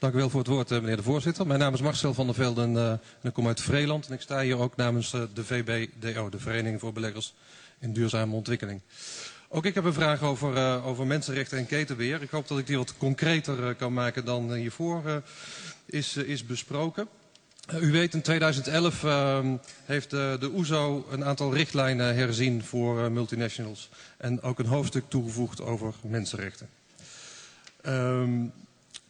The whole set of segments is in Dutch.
Dank u wel voor het woord, meneer de voorzitter. Mijn naam is Marcel van der Velden en ik kom uit Vreeland. En ik sta hier ook namens de VBDO, de Vereniging voor Beleggers in Duurzame Ontwikkeling. Ook ik heb een vraag over, over mensenrechten en ketenbeheer. Ik hoop dat ik die wat concreter kan maken dan hiervoor uh, is, is besproken. u weet, in 2011 ehm, heeft de, de OESO e een aantal richtlijnen herzien voor multinationals. En ook een hoofdstuk toegevoegd over mensenrechten. Um,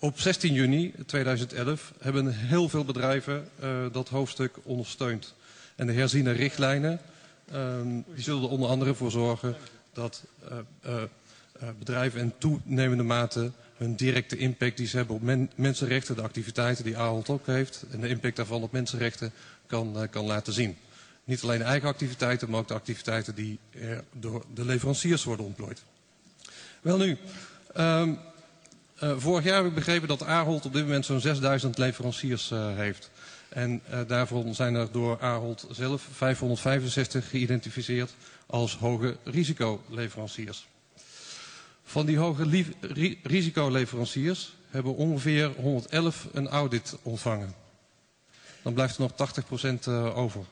op 16 juni 2011 hebben heel veel bedrijven dat hoofdstuk ondersteund. En de herziene richtlijnen um, die zullen er onder andere voor zorgen dat uh, uh, bedrijven in toenemende mate hun directe impact die ze hebben op men mensenrechten, de activiteiten die Ahold ook heeft en de impact daarvan op mensenrechten kan, kan laten zien. Niet alleen eigen activiteiten, maar ook de activiteiten die er door de leveranciers worden ontplooid. Wel nu, um, uh, vorig jaar heb ik begrepen dat Ahold op dit moment zo'n 6000 leveranciers uh, heeft. En uh, daarvan zijn er door Ahold zelf 565 geïdentificeerd als hoge risicoleveranciers. Van die hoge ri risicoleveranciers hebben ongeveer 111 een audit ontvangen. Dan blijft er nog 80% uh, over.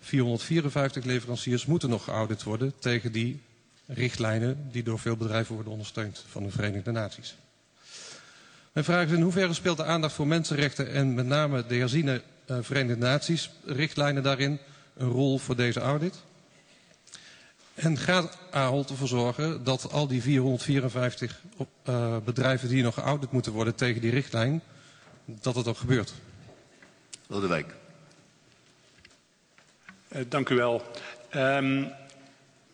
454 leveranciers moeten nog geaudit worden tegen die richtlijnen die door veel bedrijven worden ondersteund van de Verenigde Naties. Mijn vraag is in hoeverre speelt de aandacht voor mensenrechten en met name de herziene uh, Verenigde Naties richtlijnen daarin een rol voor deze audit? En gaat Ahold ervoor zorgen dat al die 454 uh, bedrijven die nog geaudit moeten worden tegen die richtlijn, dat het ook gebeurt? Lodewijk. Uh, dank u wel. Um,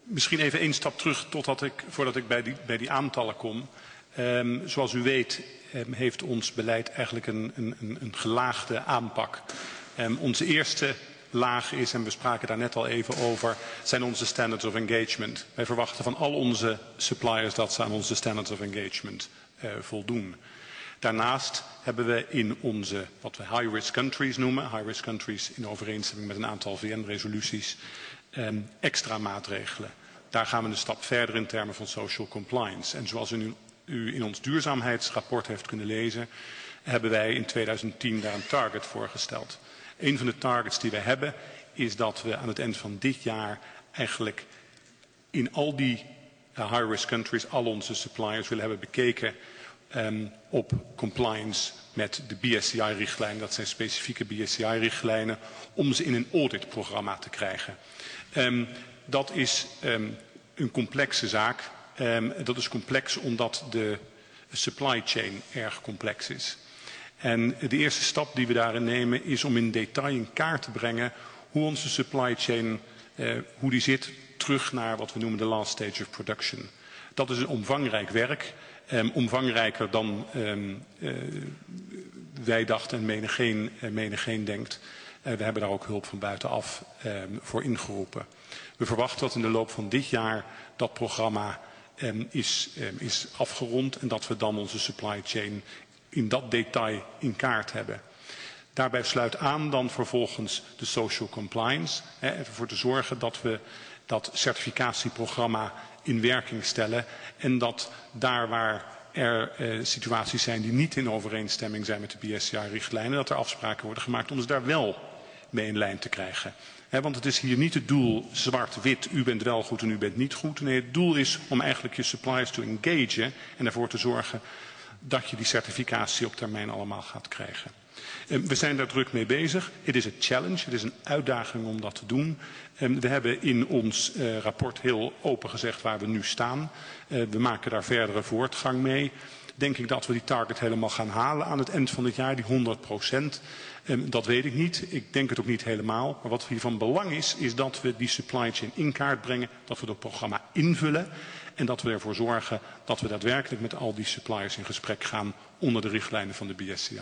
misschien even één stap terug totdat ik, voordat ik bij die, bij die aantallen kom. Um, zoals u weet um, heeft ons beleid eigenlijk een, een, een gelaagde aanpak. Um, onze eerste laag is, en we spraken daar net al even over, zijn onze standards of engagement. Wij verwachten van al onze suppliers dat ze aan onze standards of engagement uh, voldoen. Daarnaast hebben we in onze, wat we high-risk countries noemen, high-risk countries in overeenstemming met een aantal VN-resoluties, extra maatregelen. Daar gaan we een stap verder in termen van social compliance. En zoals u nu u in ons duurzaamheidsrapport heeft kunnen lezen, hebben wij in 2010 daar een target voor gesteld. Een van de targets die we hebben is dat we aan het eind van dit jaar eigenlijk in al die high-risk countries al onze suppliers willen hebben bekeken um, op compliance met de BSCI-richtlijnen. Dat zijn specifieke BSCI-richtlijnen om ze in een auditprogramma te krijgen. Um, dat is um, een complexe zaak. Um, dat is complex omdat de supply chain erg complex is. En de eerste stap die we daarin nemen is om in detail in kaart te brengen hoe onze supply chain, uh, hoe die zit, terug naar wat we noemen de last stage of production. Dat is een omvangrijk werk, um, omvangrijker dan um, uh, wij dachten en menigeen, uh, menigeen denkt. We hebben daar ook hulp van buitenaf voor ingeroepen. We verwachten dat in de loop van dit jaar dat programma is, um, is afgerond en dat we dan onze supply chain in dat detail in kaart hebben. Daarbij sluit aan dan vervolgens de social compliance. Hè, ervoor te zorgen dat we dat certificatieprogramma in werking stellen. En dat daar waar er eh, situaties zijn die niet in overeenstemming zijn met de BSCI-richtlijnen, dat er afspraken worden gemaakt om ze daar wel mee in lijn te krijgen. Want het is hier niet het doel zwart-wit, u bent wel goed en u bent niet goed. Nee, het doel is om eigenlijk je suppliers te engagen en ervoor te zorgen dat je die certificatie op termijn allemaal gaat krijgen. We zijn daar druk mee bezig. Het is een challenge, het is een uitdaging om dat te doen. We hebben in ons uh, rapport heel open gezegd waar we nu staan. Uh, we maken daar verdere voortgang mee. Denk ik dat we die target helemaal gaan halen aan het eind van het jaar, die 100 procent. Um, dat weet ik niet. Ik denk het ook niet helemaal. Maar wat hier van belang is, is dat we die supply chain in kaart brengen. Dat we het programma invullen. En dat we ervoor zorgen dat we daadwerkelijk met al die suppliers in gesprek gaan onder de richtlijnen van de BSCI.